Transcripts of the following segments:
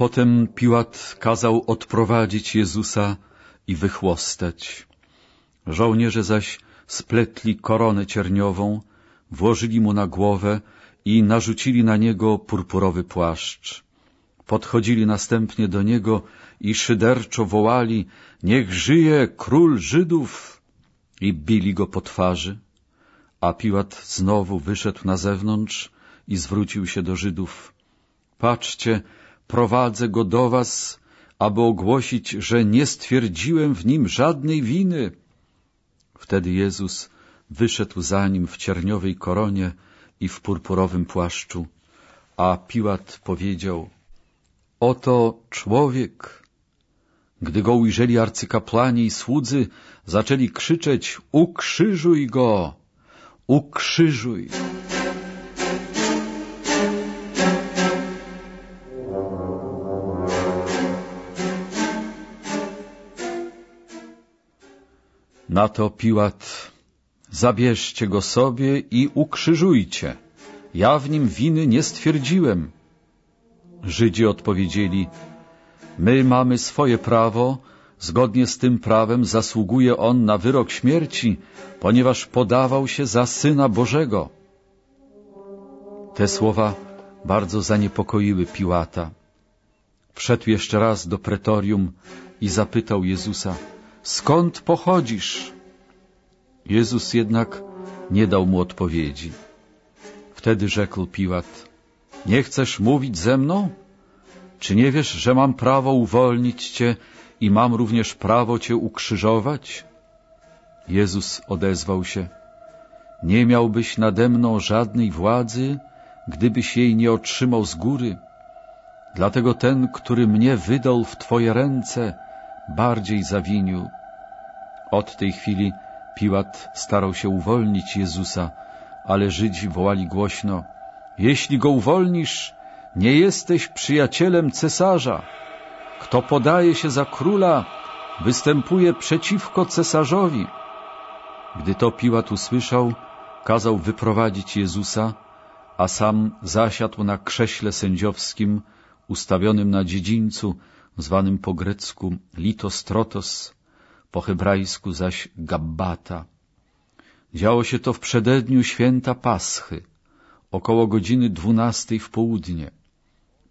Potem Piłat kazał odprowadzić Jezusa i wychłostać. Żołnierze zaś spletli koronę cierniową, włożyli mu na głowę i narzucili na niego purpurowy płaszcz. Podchodzili następnie do niego i szyderczo wołali — niech żyje król Żydów! I bili go po twarzy. A Piłat znowu wyszedł na zewnątrz i zwrócił się do Żydów. Patrzcie, prowadzę go do was, aby ogłosić, że nie stwierdziłem w nim żadnej winy. Wtedy Jezus wyszedł za nim w cierniowej koronie i w purpurowym płaszczu, a Piłat powiedział — Oto człowiek. Gdy go ujrzeli arcykapłani i słudzy, zaczęli krzyczeć — Ukrzyżuj go! Ukrzyżuj! Na to Piłat, zabierzcie go sobie i ukrzyżujcie. Ja w nim winy nie stwierdziłem. Żydzi odpowiedzieli, my mamy swoje prawo, zgodnie z tym prawem zasługuje on na wyrok śmierci, ponieważ podawał się za Syna Bożego. Te słowa bardzo zaniepokoiły Piłata. Wszedł jeszcze raz do pretorium i zapytał Jezusa, skąd pochodzisz? Jezus jednak nie dał mu odpowiedzi. Wtedy rzekł Piłat, nie chcesz mówić ze mną? Czy nie wiesz, że mam prawo uwolnić cię i mam również prawo cię ukrzyżować? Jezus odezwał się, nie miałbyś nade mną żadnej władzy, gdybyś jej nie otrzymał z góry. Dlatego ten, który mnie wydał w Twoje ręce, bardziej zawinił. Od tej chwili Piłat starał się uwolnić Jezusa, ale Żydzi wołali głośno, jeśli go uwolnisz, nie jesteś przyjacielem cesarza. Kto podaje się za króla, występuje przeciwko cesarzowi. Gdy to Piłat usłyszał, kazał wyprowadzić Jezusa, a sam zasiadł na krześle sędziowskim ustawionym na dziedzińcu, zwanym po grecku litostrotos, po hebrajsku zaś gabbata. Działo się to w przededniu święta Paschy, około godziny dwunastej w południe.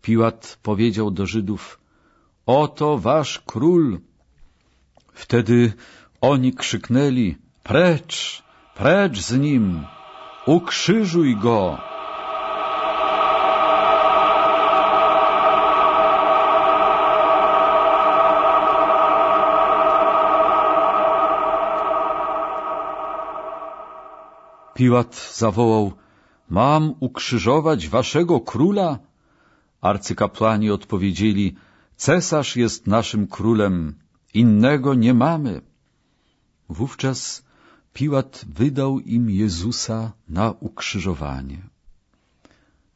Piłat powiedział do Żydów, oto wasz król. Wtedy oni krzyknęli, precz, precz z nim, ukrzyżuj go. Piłat zawołał, mam ukrzyżować waszego króla? Arcykapłani odpowiedzieli, cesarz jest naszym królem, innego nie mamy. Wówczas Piłat wydał im Jezusa na ukrzyżowanie.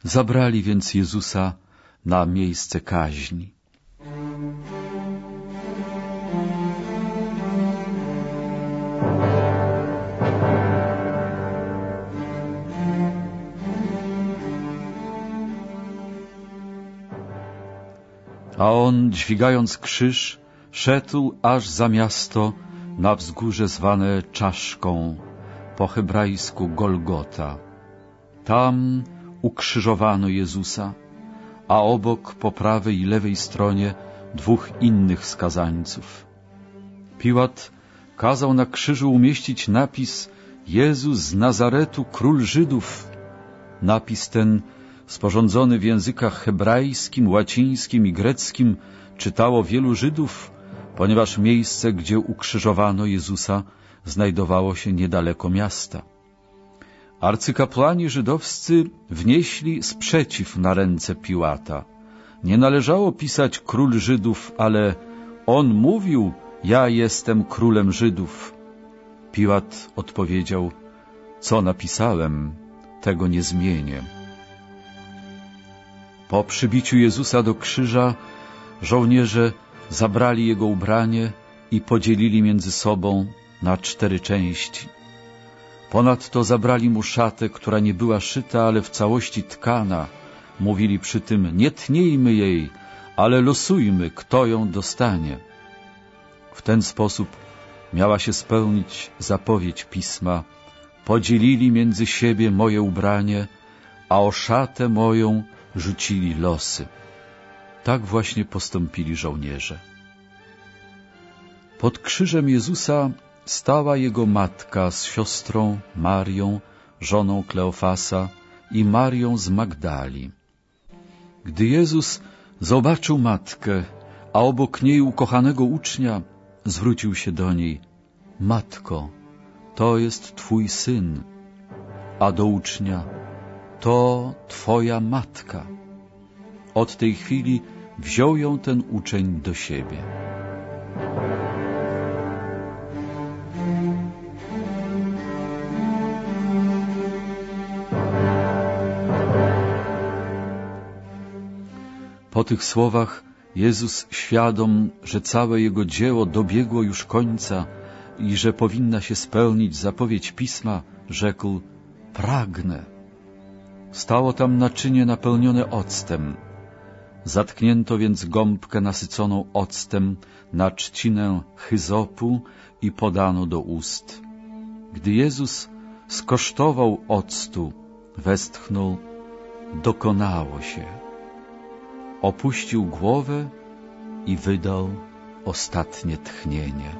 Zabrali więc Jezusa na miejsce kaźni. A on, dźwigając krzyż, szedł aż za miasto na wzgórze zwane Czaszką, po hebrajsku Golgota. Tam ukrzyżowano Jezusa, a obok po prawej i lewej stronie dwóch innych skazańców. Piłat kazał na krzyżu umieścić napis Jezus z Nazaretu, król Żydów. Napis ten sporządzony w językach hebrajskim, łacińskim i greckim, czytało wielu Żydów, ponieważ miejsce, gdzie ukrzyżowano Jezusa, znajdowało się niedaleko miasta. Arcykapłani żydowscy wnieśli sprzeciw na ręce Piłata. Nie należało pisać król Żydów, ale on mówił, ja jestem królem Żydów. Piłat odpowiedział, co napisałem, tego nie zmienię. Po przybiciu Jezusa do krzyża żołnierze zabrali jego ubranie i podzielili między sobą na cztery części. Ponadto zabrali mu szatę, która nie była szyta, ale w całości tkana. Mówili przy tym, nie tnijmy jej, ale losujmy, kto ją dostanie. W ten sposób miała się spełnić zapowiedź pisma. Podzielili między siebie moje ubranie, a o szatę moją rzucili losy. Tak właśnie postąpili żołnierze. Pod krzyżem Jezusa stała jego matka z siostrą Marią, żoną Kleofasa i Marią z Magdali. Gdy Jezus zobaczył matkę, a obok niej ukochanego ucznia, zwrócił się do niej. Matko, to jest Twój syn, a do ucznia, to Twoja matka. Od tej chwili wziął ją ten uczeń do siebie. Po tych słowach Jezus, świadom, że całe Jego dzieło dobiegło już końca i że powinna się spełnić zapowiedź Pisma, rzekł, pragnę. Stało tam naczynie napełnione octem. Zatknięto więc gąbkę nasyconą octem na trzcinę chyzopu i podano do ust. Gdy Jezus skosztował octu, westchnął, dokonało się opuścił głowę i wydał ostatnie tchnienie.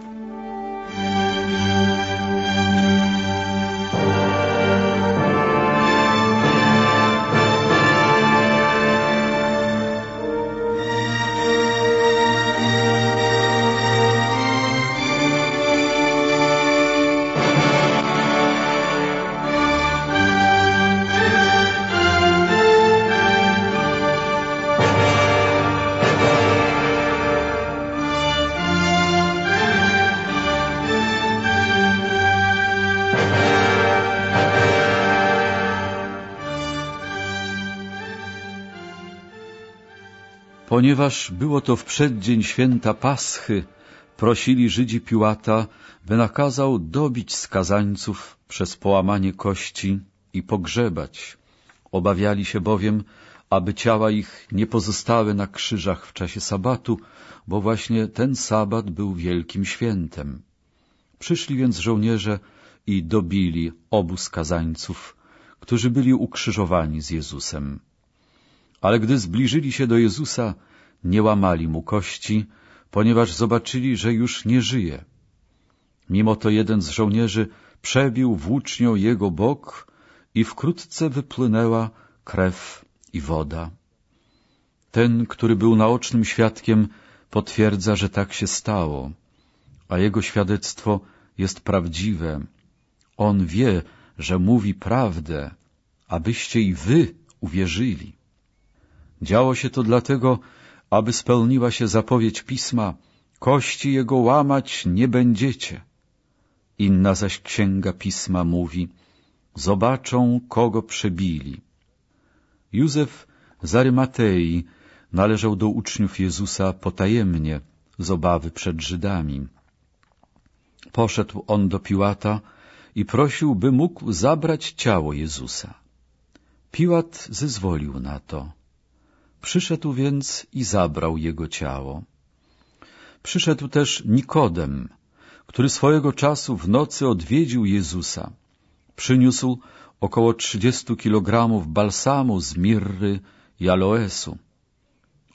Ponieważ było to w przeddzień święta Paschy, prosili Żydzi Piłata, by nakazał dobić skazańców przez połamanie kości i pogrzebać. Obawiali się bowiem, aby ciała ich nie pozostały na krzyżach w czasie sabatu, bo właśnie ten sabat był wielkim świętem. Przyszli więc żołnierze i dobili obu skazańców, którzy byli ukrzyżowani z Jezusem. Ale gdy zbliżyli się do Jezusa, nie łamali mu kości, ponieważ zobaczyli, że już nie żyje. Mimo to jeden z żołnierzy przebił włócznią jego bok i wkrótce wypłynęła krew i woda. Ten, który był naocznym świadkiem, potwierdza, że tak się stało, a jego świadectwo jest prawdziwe. On wie, że mówi prawdę, abyście i wy uwierzyli. Działo się to dlatego, aby spełniła się zapowiedź Pisma, kości jego łamać nie będziecie. Inna zaś księga Pisma mówi, zobaczą, kogo przebili. Józef z należał do uczniów Jezusa potajemnie, z obawy przed Żydami. Poszedł on do Piłata i prosił, by mógł zabrać ciało Jezusa. Piłat zezwolił na to. Przyszedł więc i zabrał jego ciało. Przyszedł też Nikodem, który swojego czasu w nocy odwiedził Jezusa. Przyniósł około trzydziestu kilogramów balsamu z mirry i aloesu.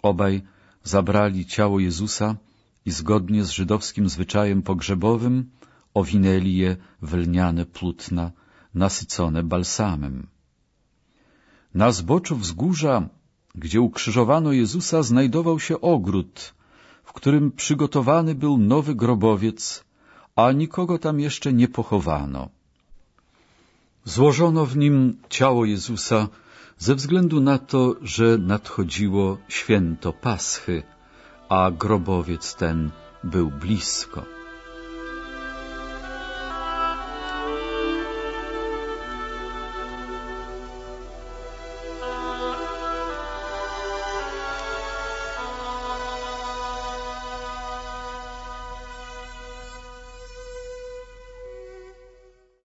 Obaj zabrali ciało Jezusa i zgodnie z żydowskim zwyczajem pogrzebowym owinęli je w lniane płótna nasycone balsamem. Na zboczu wzgórza gdzie ukrzyżowano Jezusa, znajdował się ogród, w którym przygotowany był nowy grobowiec, a nikogo tam jeszcze nie pochowano. Złożono w nim ciało Jezusa ze względu na to, że nadchodziło święto Paschy, a grobowiec ten był blisko.